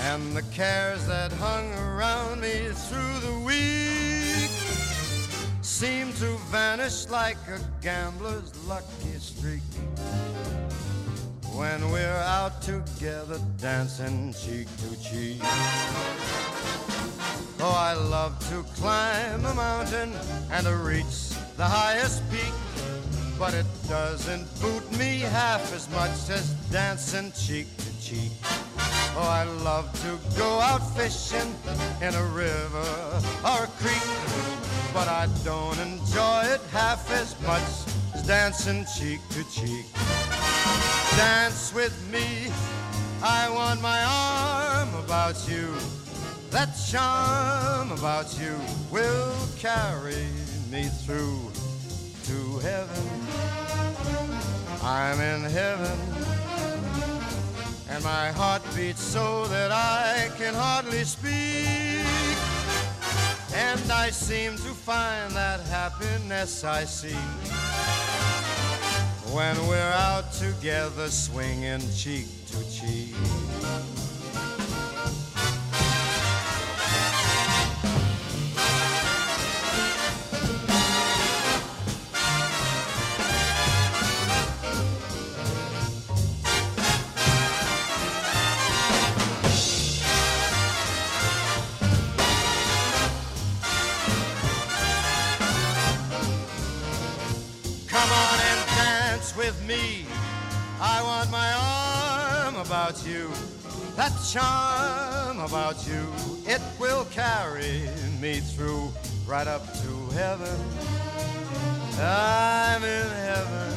And the cares that hung around me through the week seem to vanish like a gambler's lucky streak when we're out together dancing cheek to cheek. Oh, I love to climb a mountain and to reach the highest peak, but it doesn't boot me half as much as dancing cheek to cheek. Oh, I love to go out fishing in a river or a creek, but I don't enjoy it half as much as dancing cheek to cheek. Dance with me, I want my arm about you. That charm about you will carry me through to heaven. I'm in heaven and my heart beats so that I can hardly speak. And I seem to find that happiness I seek when we're out together swinging cheek to cheek. Charm about you, it will carry me through right up to heaven. I'm in heaven.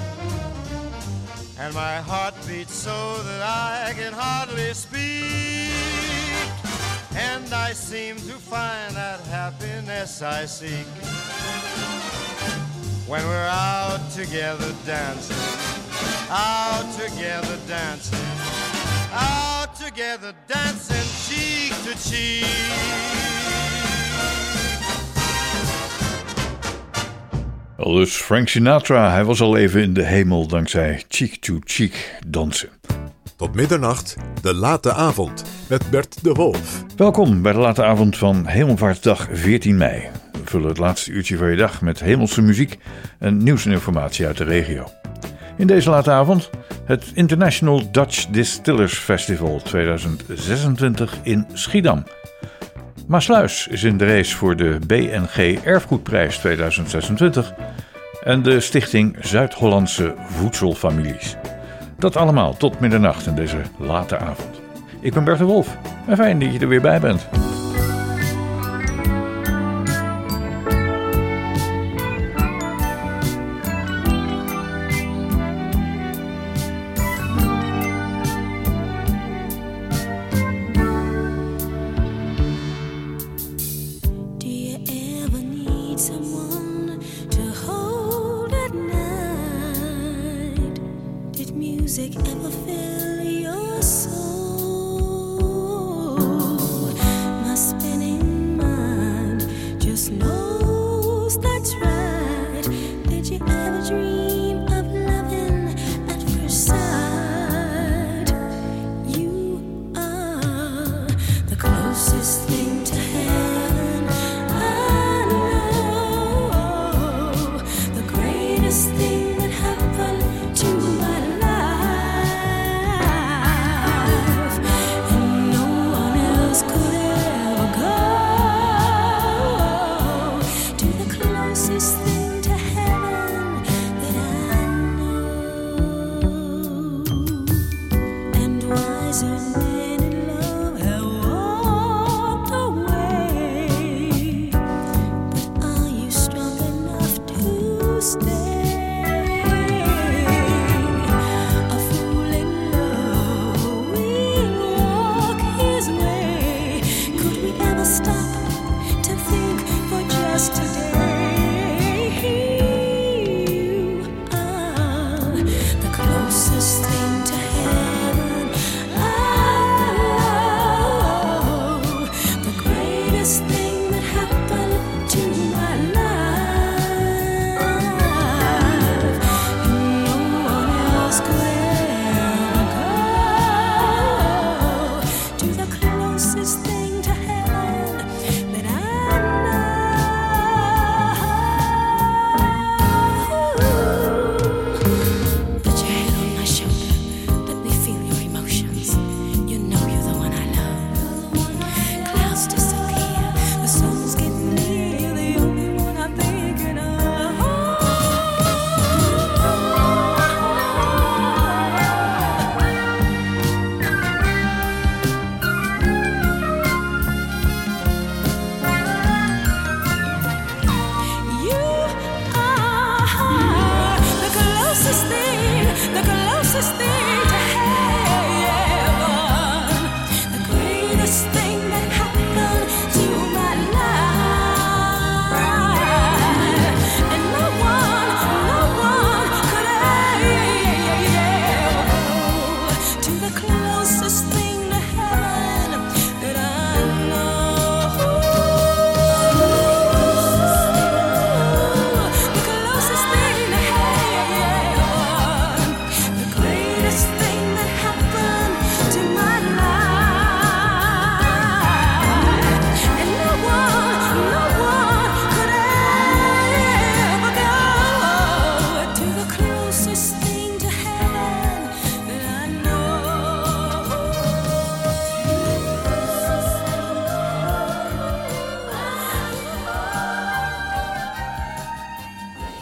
And my heart beats so that I can hardly speak. And I seem to find that happiness I seek when we're out together dancing, out together dancing, out together dancing cheek to cheek. Al dus Frank Sinatra, hij was al even in de hemel dankzij Cheek to Cheek dansen. Tot middernacht, de late avond met Bert de Wolf. Welkom bij de late avond van Hemelvaartsdag 14 mei. We vullen het laatste uurtje van je dag met hemelse muziek en nieuws en informatie uit de regio. In deze late avond het International Dutch Distillers Festival 2026 in Schiedam. Maasluis is in de race voor de BNG Erfgoedprijs 2026 en de stichting Zuid-Hollandse Voedselfamilies. Dat allemaal tot middernacht in deze late avond. Ik ben Bert Wolf en fijn dat je er weer bij bent.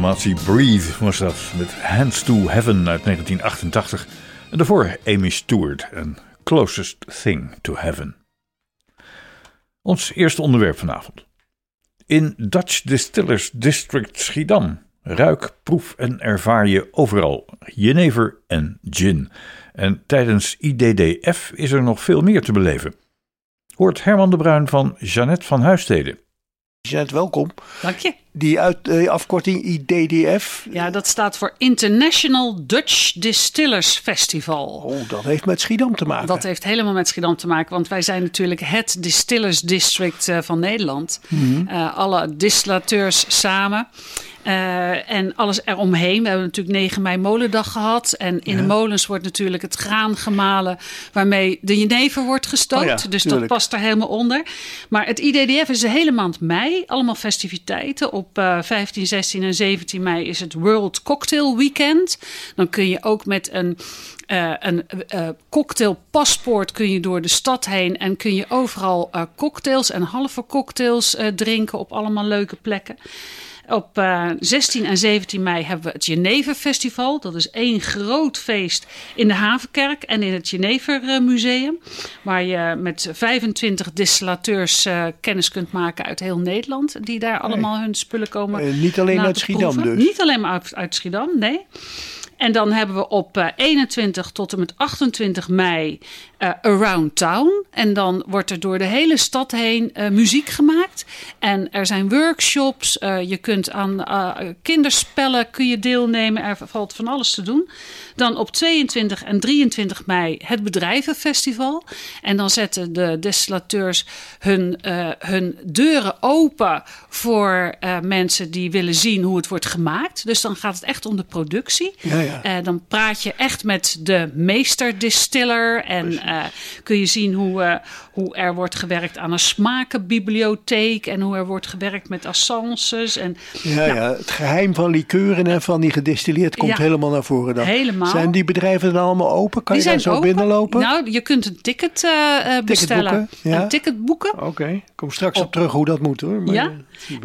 Formatie Breathe was dat, met Hands to Heaven uit 1988. En daarvoor Amy Stewart en Closest Thing to Heaven. Ons eerste onderwerp vanavond. In Dutch Distillers District Schiedam ruik, proef en ervaar je overal jenever en gin. En tijdens IDDF is er nog veel meer te beleven. Hoort Herman de Bruin van Jeannette van Huisteden. Jeanette, welkom. Dank je. Die uit, eh, afkorting IDDF, Ja, dat staat voor International Dutch Distillers Festival. oh, dat heeft met Schiedam te maken. Dat heeft helemaal met Schiedam te maken, want wij zijn natuurlijk het Distillers District eh, van Nederland. Mhm. Eh, alle distillateurs samen. Eh, en alles eromheen. We hebben natuurlijk 9 mei molendag gehad. En in de molens wordt natuurlijk het graan gemalen waarmee de jenever wordt gestookt. Oh ja, dus dat past er helemaal onder. Maar het IDDF is de hele maand mei. Allemaal festiviteiten. Op eh, 15, 16 en 17 mei is het World Cocktail Weekend. Dan kun je ook met een, eh een eh, cocktailpaspoort kun je door de stad heen. En kun je overal eh, cocktails en halve cocktails eh, drinken op allemaal leuke plekken. Op eh, 16 en 17 mei hebben we het Genever Festival. Dat is één groot feest in de Havenkerk en in het Genever eh, Museum. Waar je met 25 distillateurs eh, kennis kunt maken uit heel Nederland. Die daar allemaal hun spullen komen Eh, niet alleen uit Schiedam proeven. dus. Niet alleen maar uit, uit Schiedam, nee. En dan hebben we op eh, 21 tot en met 28 mei eh, Around Town. En dan wordt er door de hele stad heen eh, muziek gemaakt. En er zijn workshops. eh, je kunt aan eh, kinderspellen kun je deelnemen. Er valt van alles te doen. Dan op 22 en 23 mei het Bedrijvenfestival. En dan zetten de destillateurs hun, eh, hun deuren open voor eh, mensen die willen zien hoe het wordt gemaakt. Dus dan gaat het echt om de productie. Eh, dan praat je echt met de meesterdistiller. En eh, kun je zien hoe, eh, hoe er wordt gewerkt aan een smakenbibliotheek. En hoe er wordt gewerkt met essences. En, Ja, ja, het geheim van likeuren en van die gedistilleerd komt Ja. helemaal naar voren dan. Helemaal. Zijn die bedrijven dan allemaal open? Kan die je daar zo open. binnenlopen? Nou, je kunt een ticket bestellen. ja. Een ticket boeken. Oké, ik kom straks op, terug hoe dat moet hoor. Maar, Ja,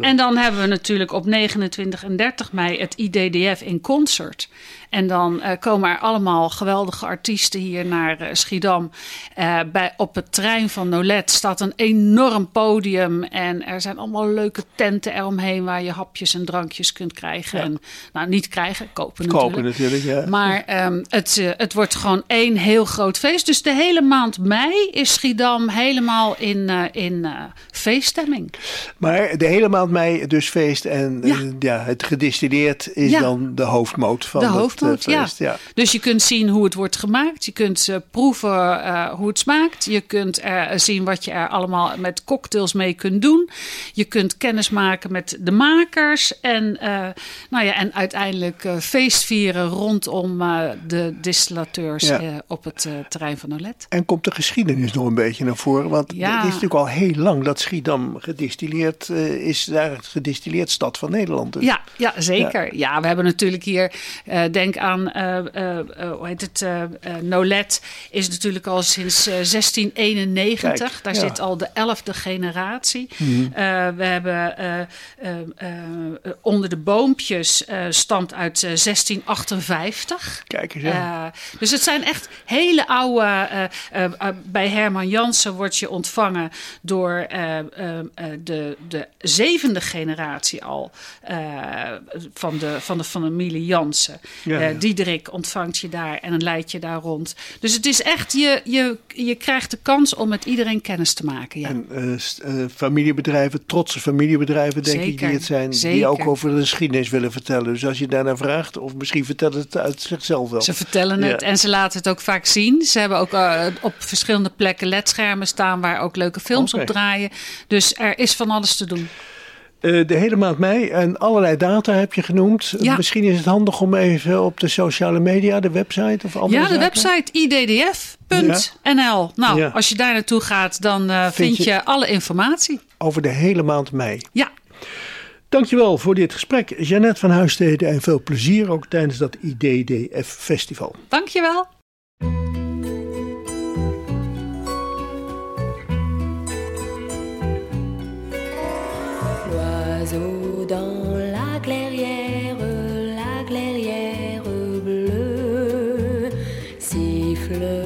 en dan hebben we natuurlijk op 29 en 30 mei het IDDF in concert. En dan eh, komen er allemaal geweldige artiesten hier naar eh, Schiedam. Eh, bij, op het terrein van Nolet staat een enorm podium. En er zijn allemaal leuke tenten eromheen waar je hapjes en drankjes kunt krijgen. En, nou, niet krijgen, kopen natuurlijk. Kopen natuurlijk, ja. Maar ehm, het, het wordt gewoon één heel groot feest. Dus de hele maand mei is Schiedam helemaal in, in feeststemming. Maar de hele maand mei dus feest en Ja. ja, het gedistilleerd is dan de hoofdmoot van de eh, feest. ja. Dus je kunt zien hoe het wordt gemaakt. Je kunt eh, proeven eh, hoe het smaakt. Je kunt er zien wat je er allemaal met cocktails mee kunt doen. Je kunt kennis maken met de makers. En, eh, nou ja, en uiteindelijk eh, feest vieren rondom eh, de distillateurs Ja. eh, op het eh, terrein van Olet. En komt de geschiedenis nog een beetje naar voren? Want Ja. het is natuurlijk al heel lang dat Schiedam gedistilleerd eh, is. Daar het gedistilleerd stad van Nederland. Dus. Ja, ja, zeker. Ja. we hebben natuurlijk hier, eh, denk aan, eh, eh, eh, hoe heet het, Nolet is natuurlijk al sinds eh, 1691. Kijk, Daar ja. zit al de elfde generatie. Mhm. We hebben onder de boompjes stamt uit eh, 1658. Kijk eens, ja. Dus het zijn echt hele oude. bij Herman Jansen word je ontvangen door de, de zevende generatie al van, de, van de familie Jansen. Ja, Eh, ja. Diederik ontvangt je daar en leidt je daar rond. Dus het is echt, je, je, je krijgt de kans om met iedereen kennis te maken. Ja. En eh, eh, familiebedrijven, trotse familiebedrijven, denk ik, die het zijn, die ook over de geschiedenis willen vertellen. Dus als je daarnaar vraagt, of misschien vertelt het uit zichzelf wel. Ze vertellen het Ja. en ze laten het ook vaak zien. Ze hebben ook eh, op verschillende plekken ledschermen staan waar ook leuke films op draaien. Dus er is van alles te doen. Eh, de hele maand mei en allerlei data heb je genoemd. Ja. Misschien is het handig om even op de sociale media, de website of andere Ja, de zaken? website iddf.nl. Nou, Ja. als je daar naartoe gaat, dan eh, vind, je- je... alle informatie. Over de hele maand mei. Ja, Dankjewel voor dit gesprek, Jeannette van Huisteden. En veel plezier ook tijdens dat IDDF-festival. dankjewel. fleurs.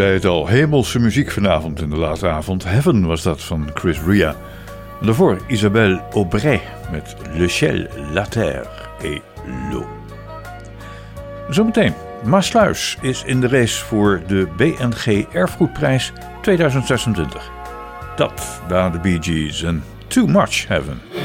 zei het al, hemelse muziek vanavond in de late avond. Heaven was dat van Chris Ria. Daarvoor Isabelle Aubray met Le Ciel, La Terre et L'eau. Zometeen, Maasluis is in de race voor de BNG Erfgoedprijs 2026. Dat waren de Bee Gees en Too Much Heaven.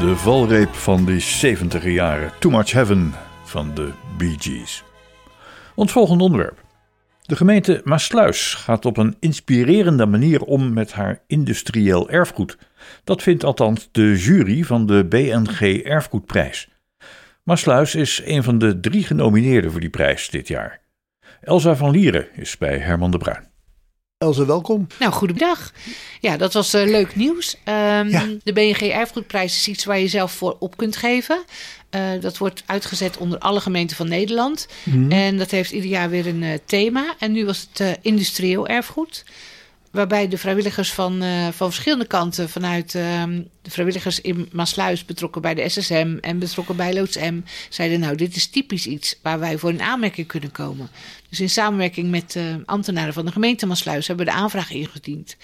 de valreep van die 70 jaren. Too Much Heaven van de Bee Gees. Ons volgende onderwerp. De gemeente Maasluis gaat op een inspirerende manier om met haar industrieel erfgoed. Dat vindt althans de jury van de BNG Erfgoedprijs. Maasluis is een van de drie genomineerden voor die prijs dit jaar. Elsa van Lieren is bij Herman de Bruin. Elze, welkom. Nou, goedemiddag. Ja, dat was eh, leuk nieuws. Ehm, Ja. De BNG Erfgoedprijs is iets waar je zelf voor op kunt geven. Eh, dat wordt uitgezet onder alle gemeenten van Nederland. En dat heeft ieder jaar weer een eh, thema. En nu was het industrieel erfgoed. Waarbij de vrijwilligers van, eh, van verschillende kanten, vanuit ehm, de vrijwilligers in Maasluis betrokken bij de SSM en betrokken bij Loods M, zeiden nou, dit is typisch iets waar wij voor in aanmerking kunnen komen. Dus in samenwerking met eh, ambtenaren van de gemeente Maasluis hebben we de aanvraag ingediend.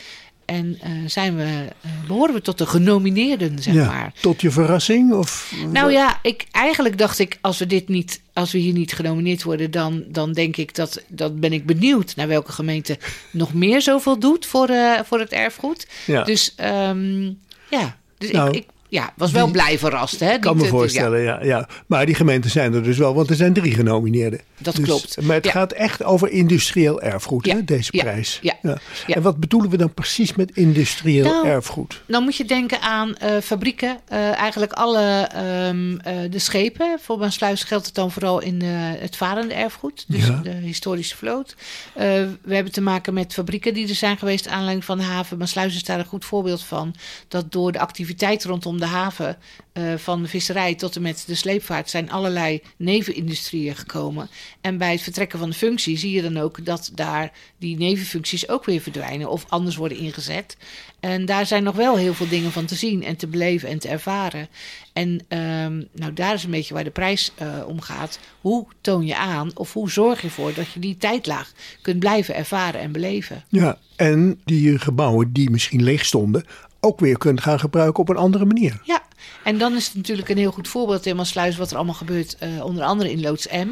En eh, zijn we, eh, behoren we tot de genomineerden, zeg ja, maar. tot je verrassing? Of, Nou ja, ik, eigenlijk dacht ik, als we, dit niet, als we hier niet genomineerd worden, dan, dan denk ik dat, dat ben ik benieuwd naar welke gemeente nog meer zoveel doet voor, eh, voor het erfgoed. Ja. Dus ehm, ja, dus Nou, ik, ik ja, was wel die- blij verrast. Hè? Ik kan me eh, ja, voorstellen, ja. Ja, Maar die gemeenten zijn er dus wel, want er zijn drie genomineerden. Dat Dus- klopt. Maar het Ja. gaat echt over industrieel erfgoed, Ja, hè, deze ja, prijs. ja, ja. En wat bedoelen we dan precies met industrieel Nou, erfgoed? Dan moet je denken aan eh, fabrieken. eh, eigenlijk alle ehm, eh, de schepen. Voor Maasluis geldt het dan vooral in eh, het varende erfgoed. Dus Ja. de historische vloot. Eh, we hebben te maken met fabrieken die er zijn geweest. Aanleiding van de haven. Maasluis is daar een goed voorbeeld van. Dat door de activiteit rondom de haven. eh, van de visserij tot en met de sleepvaart. zijn allerlei nevenindustrieën gekomen. En bij het vertrekken van de functie zie je dan ook dat daar die nevenfuncties ook weer verdwijnen. Of anders worden ingezet. En daar zijn nog wel heel veel dingen van te zien en te beleven en te ervaren. En ehm, nou, daar is een beetje waar de prijs eh, om gaat. Hoe toon je aan of hoe zorg je ervoor dat je die tijdlaag kunt blijven ervaren en beleven? Ja, en die gebouwen die misschien leeg stonden, ook weer kunt gaan gebruiken op een andere manier. Ja, en dan is het natuurlijk een heel goed voorbeeld in Maasluis wat er allemaal gebeurt, eh, onder andere in Loods M.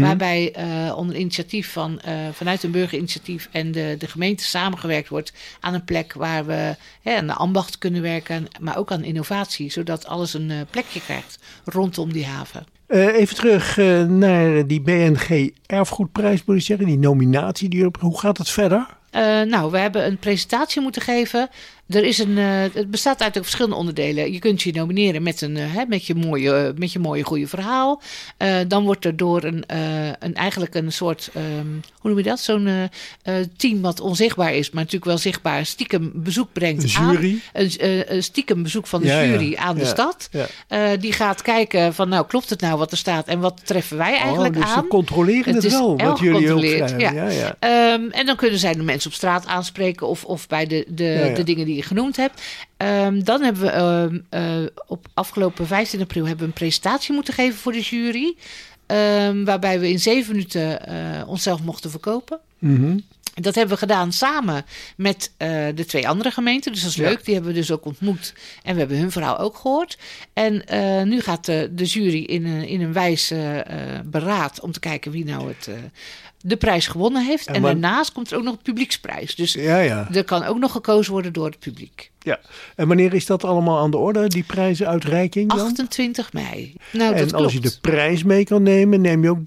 Waarbij eh, onder initiatief van, eh, vanuit een burgerinitiatief en de, de gemeente samengewerkt wordt aan een plek waar we hè, aan de ambacht kunnen werken, maar ook aan innovatie, zodat alles een plekje krijgt rondom die haven. Even terug naar die BNG Erfgoedprijs, moet ik zeggen, die nominatie. Die, erop- hoe gaat het verder? Nou, we hebben een presentatie moeten geven. Er is een, eh, het bestaat uit verschillende onderdelen. Je kunt je nomineren met, een, eh, hè, met, je, mooie, eh, met je mooie goede verhaal. Dan wordt er door een, een, eigenlijk een soort, ehm, hoe noem je dat? Zo'n team wat onzichtbaar is, maar natuurlijk wel zichtbaar, stiekem bezoek brengt Een aan. jury? Een, eh, een stiekem bezoek van de Ja, ja. jury aan de stad. die gaat kijken van, nou, klopt het nou wat er staat en wat treffen wij eigenlijk oh, dus aan? ze controleren het, Het wel, wat jullie ook ja. Ja. Ehm, en dan kunnen zij de mensen op straat aanspreken of, of bij de, de, de dingen die je genoemd hebt. Ehm, dan hebben we ehm, eh, op afgelopen 15 april hebben we een presentatie moeten geven voor de jury. Ehm, waarbij we in zeven minuten eh, onszelf mochten verkopen. Mhm. Dat hebben we gedaan samen met eh, de twee andere gemeenten. Dus dat is Ja. leuk. Die hebben we dus ook ontmoet. En we hebben hun verhaal ook gehoord. En nu gaat de, de jury in een, in een wijs eh, eh, beraad om te kijken wie nou het, de prijs gewonnen heeft. En daarnaast komt er ook nog een publieksprijs. Dus Ja, ja. er kan ook nog gekozen worden door het publiek. ja. En wanneer is dat allemaal aan de orde, die prijzenuitreiking dan? 28 mei. Nou, en dat als klopt. je de prijs mee kan nemen, neem je ook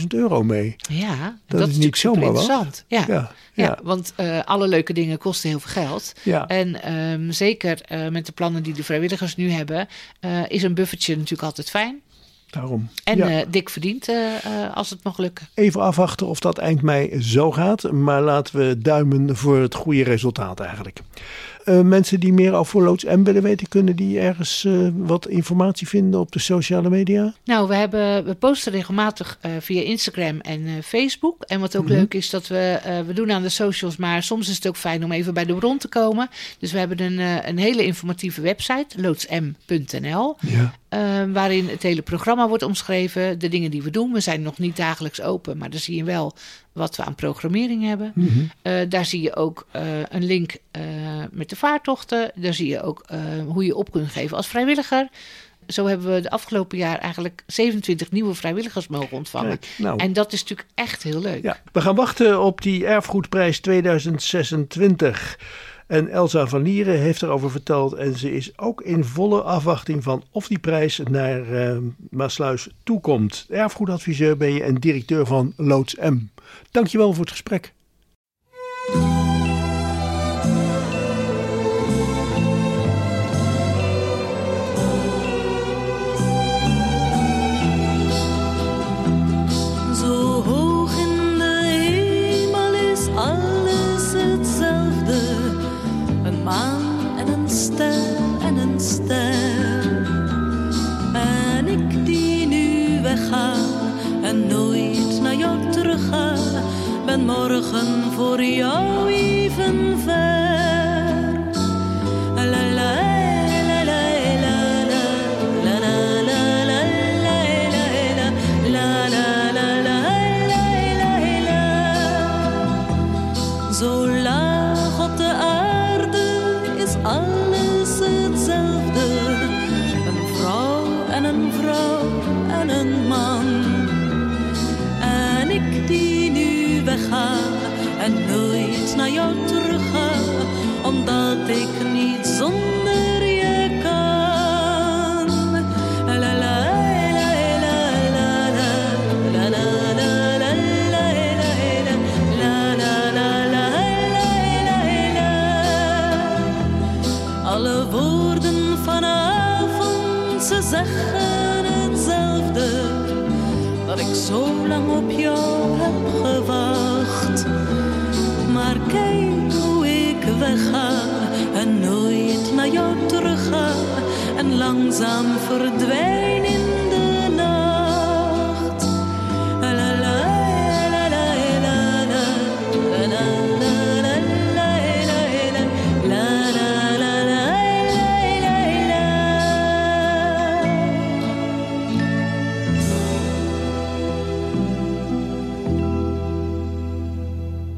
30.000 euro mee. Ja, Dat is niet zomaar interessant. Ja. Ja, Ja, ja. want eh, alle leuke dingen kosten heel veel geld. Ja. En ehm, zeker eh, met de plannen die de vrijwilligers nu hebben, eh, is een buffertje natuurlijk altijd fijn. Daarom. En Ja. eh, dik verdiend eh, eh, als het mag lukken. Even afwachten of dat eind mei zo gaat. Maar laten we duimen voor het goede resultaat eigenlijk. Mensen die meer over Loods M willen weten, kunnen die ergens wat informatie vinden op de sociale media? Nou, we, hebben, we posten regelmatig via Instagram en Facebook. En wat ook Mhm. leuk is, dat we, we doen aan de socials, maar soms is het ook fijn om even bij de bron te komen. Dus we hebben een, een hele informatieve website, loodsm.nl. Ja. Eh, waarin het hele programma wordt omschreven, de dingen die we doen. We zijn nog niet dagelijks open, maar dan zie je wel wat we aan programmering hebben. Eh, daar zie je ook eh, een link eh, met de vaartochten. Daar zie je ook hoe je op kunt geven als vrijwilliger. Zo hebben we de afgelopen jaar eigenlijk 27 nieuwe vrijwilligers mogen ontvangen. Kijk, nou. En dat is natuurlijk echt heel leuk. Ja, we gaan wachten op die erfgoedprijs 2026. En Elsa van Lieren heeft erover verteld. En ze is ook in volle afwachting van of die prijs naar uh, Maasluis toekomt. Erfgoedadviseur ben je en directeur van Loods M. Dankjewel voor het gesprek.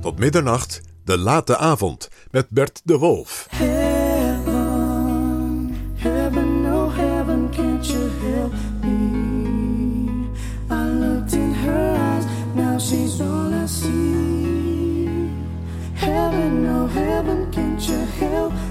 Tot middernacht, de late avond met Bert de Wolf. Heaven, now she's oh heaven, can't you help me?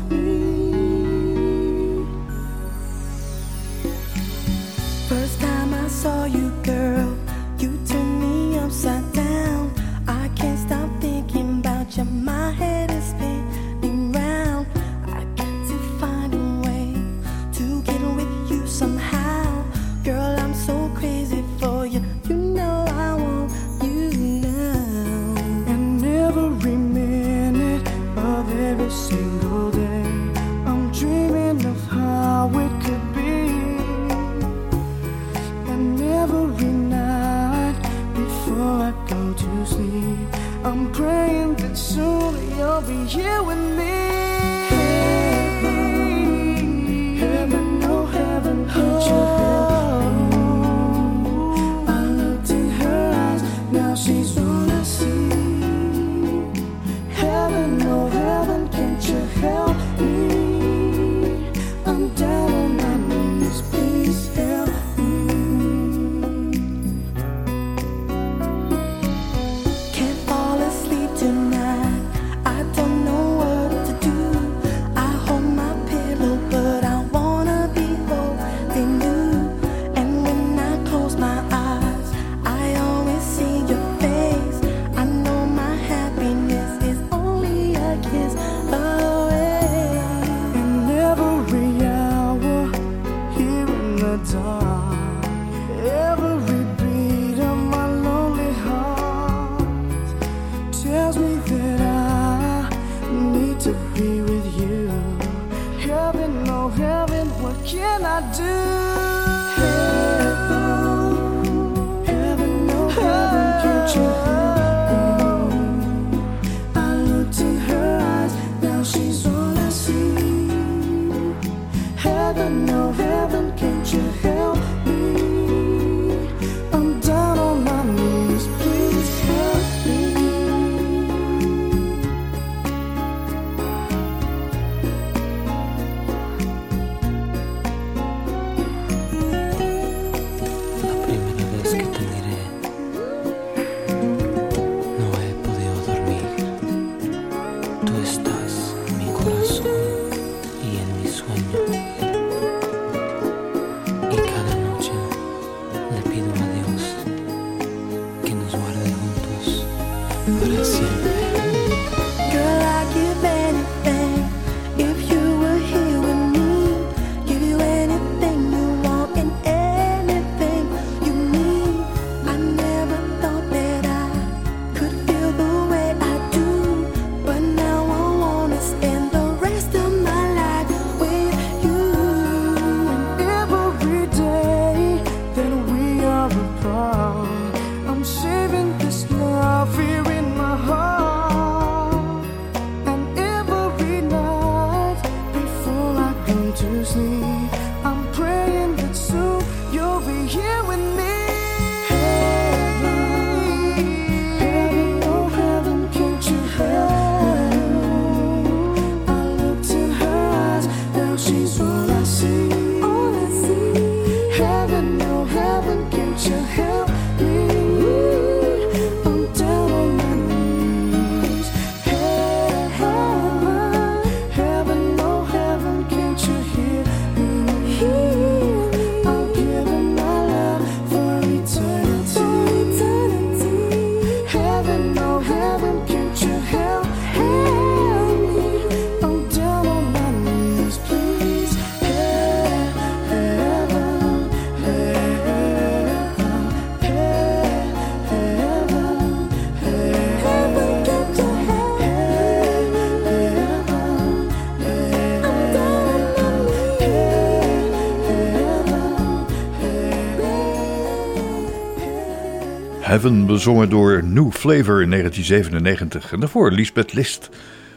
Bezongen door New Flavor in 1997. En daarvoor Lisbeth List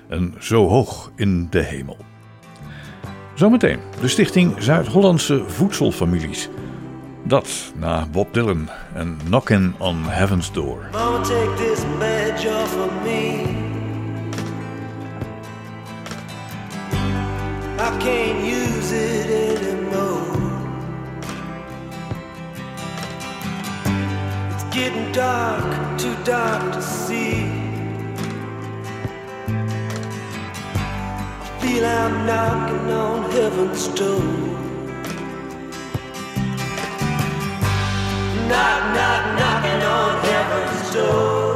en Zo hoog in de hemel. Zometeen de stichting Zuid-Hollandse Voedselfamilies. Dat na Bob Dylan en Knockin' on Heaven's Door. Take this badge off of me. I can't use it getting dark, too dark to see. I feel I'm knocking on heaven's door. Knock, knock, knocking on heaven's door.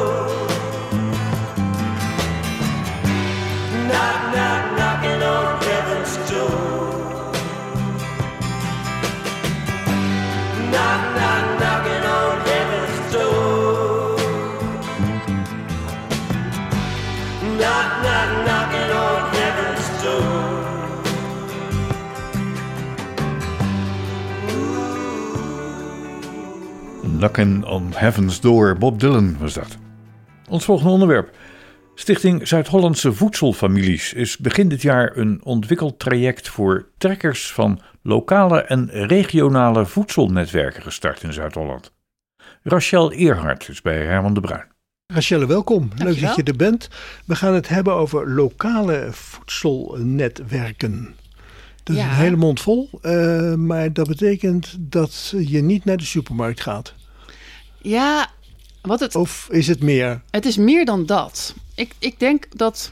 Knockin' on Heaven's Door, Bob Dylan was dat. Ons volgende onderwerp. Stichting Zuid-Hollandse Voedselfamilies is begin dit jaar een ontwikkeltraject voor trekkers van lokale en regionale voedselnetwerken gestart in Zuid-Holland. Rachel Eerhart is bij Herman de Bruin. Rachelle, welkom. Leuk Dankjewel. dat je er bent. We gaan het hebben over lokale voedselnetwerken. Dat is Ja. een hele mond vol, eh, maar dat betekent dat je niet naar de supermarkt gaat. Ja, wat het, Of is het meer? het is meer dan dat. Ik, ik denk dat.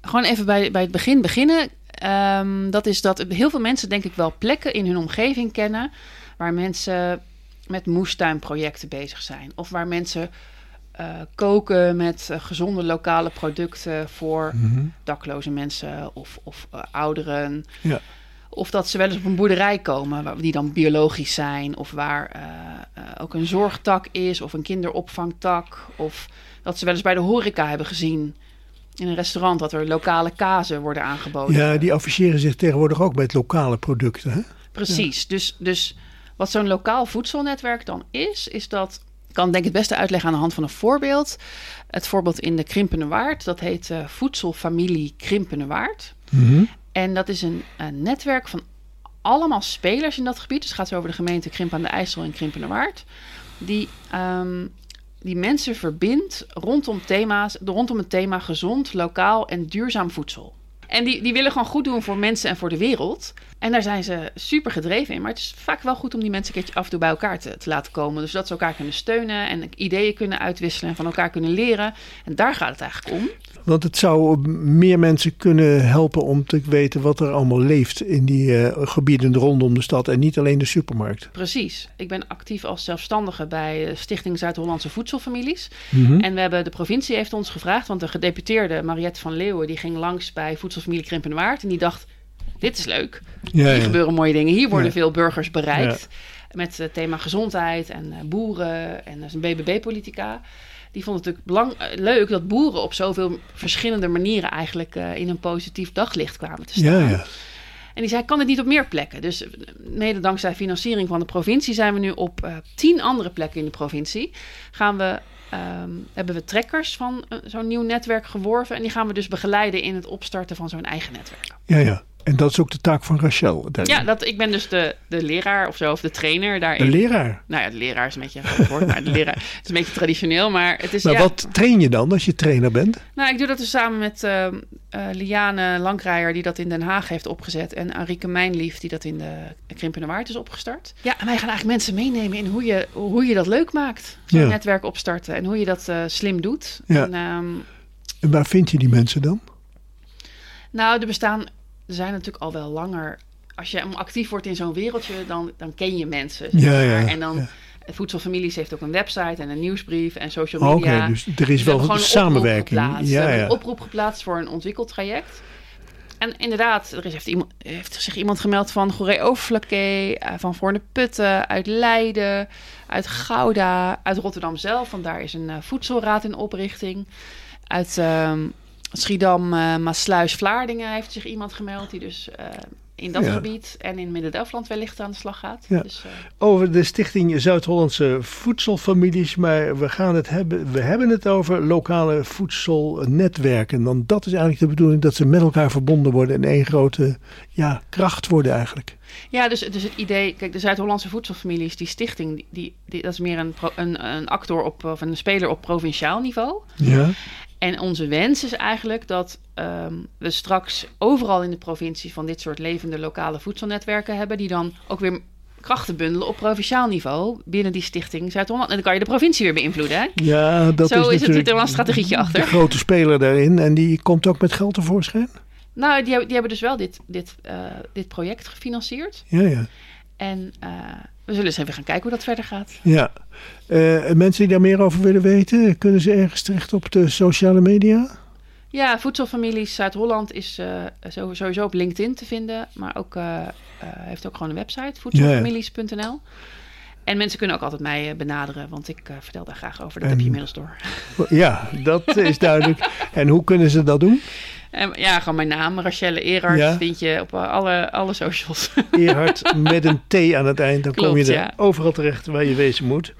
Gewoon even bij, bij het begin beginnen. Ehm, dat is dat heel veel mensen, denk ik, wel plekken in hun omgeving kennen. waar mensen met moestuinprojecten bezig zijn. Of waar mensen eh, koken met eh, gezonde lokale producten voor dakloze mensen of, of eh, ouderen. Ja. Of dat ze wel eens op een boerderij komen, waar- die dan biologisch zijn. Of waar ook een zorgtak is, of een kinderopvangtak. Of dat ze wel eens bij de horeca hebben gezien in een restaurant dat er lokale kazen worden aangeboden. Ja, die afficheren zich tegenwoordig ook met lokale producten. Hè? Precies. Dus, dus wat zo'n lokaal voedselnetwerk dan is, is dat. Ik kan denk ik het beste uitleggen aan de hand van een voorbeeld. Het voorbeeld in de Krimpende Waard, dat heet eh, Voedselfamilie Krimpende Waard. En dat is een, een netwerk van allemaal spelers in dat gebied. Dus het gaat over de gemeente Krimp aan de IJssel en Krimpende Waard. Die, ehm, die mensen verbindt rondom, thema's, rondom het thema gezond, lokaal en duurzaam voedsel. En die, die willen gewoon goed doen voor mensen en voor de wereld. En daar zijn ze super gedreven in. Maar het is vaak wel goed om die mensen een keertje af en toe bij elkaar te, te laten komen. Dus dat ze elkaar kunnen steunen en ideeën kunnen uitwisselen en van elkaar kunnen leren. En daar gaat het eigenlijk om. Want het zou meer mensen kunnen helpen om te weten wat er allemaal leeft in die eh, gebieden rondom de stad en niet alleen de supermarkt. Precies. Ik ben actief als zelfstandige bij eh, Stichting Zuid-Hollandse Voedselfamilies. Mhm. En we hebben, de provincie heeft ons gevraagd, want de gedeputeerde Mariette van Leeuwen... die ging langs bij Voedselfamilie Krimpende Waard en die dacht... dit is leuk, Ja, hier ja. gebeuren mooie dingen, hier worden Ja. veel burgers bereikt. Met het thema gezondheid en eh, boeren en dat is een BBB-politica. Die vond het natuurlijk belang, eh, leuk dat boeren op zoveel verschillende manieren... eigenlijk eh, in een positief daglicht kwamen te staan. Ja, ja. En die zei, kan het niet op meer plekken? Dus eh, mede dankzij financiering van de provincie zijn we nu op tien andere plekken in de provincie. Gaan we, ehm, hebben we trekkers van zo'n nieuw netwerk geworven. En die gaan we dus begeleiden in het opstarten van zo'n eigen netwerk. Ja, ja. En dat is ook de taak van Rachel. daarin. Ja, dat, ik ben dus de, de leraar of zo, of de trainer daarin. De leraar. Nou ja, de leraar is een beetje een groot woord, maar de leraar is een beetje traditioneel. Maar het is, Maar ja, wat train je dan als je trainer bent? Nou, ik doe dat dus samen met eh, eh, Liane Lankrijer, die dat in Den Haag heeft opgezet. En Arike Mijnlief, die dat in de Krimpende Waard is opgestart. Ja, en wij gaan eigenlijk mensen meenemen in hoe je, hoe je dat leuk maakt. Zo'n Ja. netwerk opstarten en hoe je dat eh, slim doet. Ja. En, ehm, En waar vind je die mensen dan? nou, er bestaan, zijn natuurlijk al wel langer. Als je actief wordt in zo'n wereldje, dan, dan ken je mensen. zeg Ja, maar. ja, En dan. Voedselfamilies heeft ook een website en een nieuwsbrief en social Oh, Oké, media. dus er is we wel een samenwerking. Ja, We ja. een oproep geplaatst voor een ontwikkeltraject. En inderdaad, er is, heeft, iemand, heeft zich iemand gemeld van Goree Overflakkee, eh, van Voorne Putten, uit Leiden, uit Gouda, uit Rotterdam zelf. Want daar is een eh, voedselraad in oprichting. Uit ehm, Schiedam, eh Maasluis, Vlaardingen heeft zich iemand gemeld die dus eh, in dat Ja. gebied en in Midden-Delfland wellicht aan de slag gaat. Ja. Dus, eh, Over de Stichting Zuid-Hollandse Voedselfamilies, maar we, gaan het hebben, we hebben het over lokale voedselnetwerken. Want dat is eigenlijk de bedoeling dat ze met elkaar verbonden worden en één grote ja, kracht worden eigenlijk. Ja, dus, dus het idee, kijk, de Zuid-Hollandse voedselfamilies, die stichting, die, die, die- dat is meer een, pro- een, een actor op, of een speler op provinciaal niveau. Ja. En onze wens is eigenlijk dat ehm, we straks overal in de provincie van dit soort levende lokale voedselnetwerken hebben, die dan ook weer krachten bundelen op provinciaal niveau binnen die stichting Zuid-Holland. En dan kan je de provincie weer beïnvloeden, hè? Ja, dat Zo is, is het natuurlijk er wel een strategietje achter. de grote speler daarin en die komt ook met geld tevoorschijn. Nou, die, hebben- die hebben dus wel dit, dit, eh, dit project gefinancierd. Ja, ja. En eh, we zullen eens even gaan kijken hoe dat verder gaat. ja. Eh, mensen die daar meer over willen weten, kunnen ze ergens terecht op de sociale media? Ja, Voedselfamilies Zuid-Holland is eh, sowieso op LinkedIn te vinden. Maar ook, eh, heeft ook gewoon een website, voedselfamilies.nl. En mensen kunnen ook altijd mij benaderen, want ik vertel daar graag over. Dat heb je inmiddels door. Ja, dat is duidelijk. En hoe kunnen ze dat doen? En, ja, gewoon mijn naam, Rachelle Erard, Ja. vind je op eh, alle, alle socials. Erhard met een T aan het eind. Dan kom je er ja. overal terecht waar je wezen moet.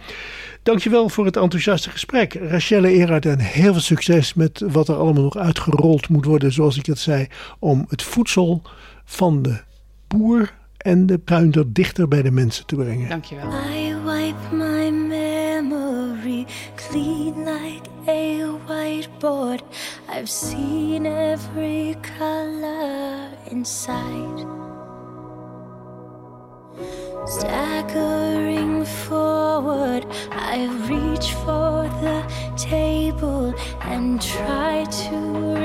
Dankjewel voor het enthousiaste gesprek. Rachelle Erhard en heel veel succes met wat er allemaal nog uitgerold moet worden. Zoals ik het zei. Om het voedsel van de boer en de tuinder dichter bij de mensen te brengen. Dankjewel. I wipe my memory clean like a whiteboard. I've seen every color inside. Staggering forward, I reach for the table and try to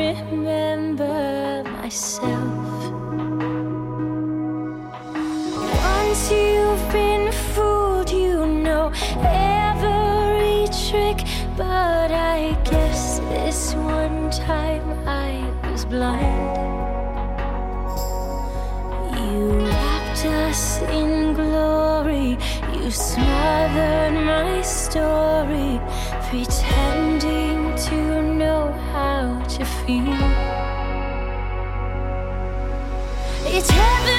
remember myself. Once you've been fooled, you know. But I guess this one time I was blind. You wrapped us in glory, you smothered my story, pretending to know how to feel. It's heaven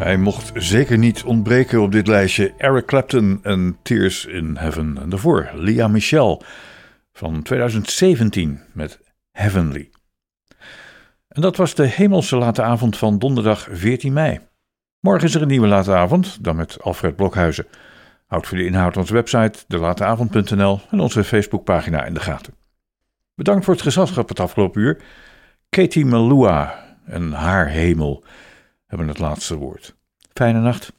Hij mocht zeker niet ontbreken op dit lijstje. Eric Clapton en Tears in Heaven. En daarvoor Lia Michelle van 2017 met Heavenly. En dat was de hemelse late avond van donderdag 14 mei. Morgen is er een nieuwe late avond, dan met Alfred Blokhuizen. Houd voor de inhoud onze website, delateavond.nl en onze Facebookpagina in de gaten. Bedankt voor het gezelschap het afgelopen uur. Katie Malua en haar hemel hebben het laatste woord. Fijne nacht.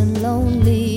And lonely.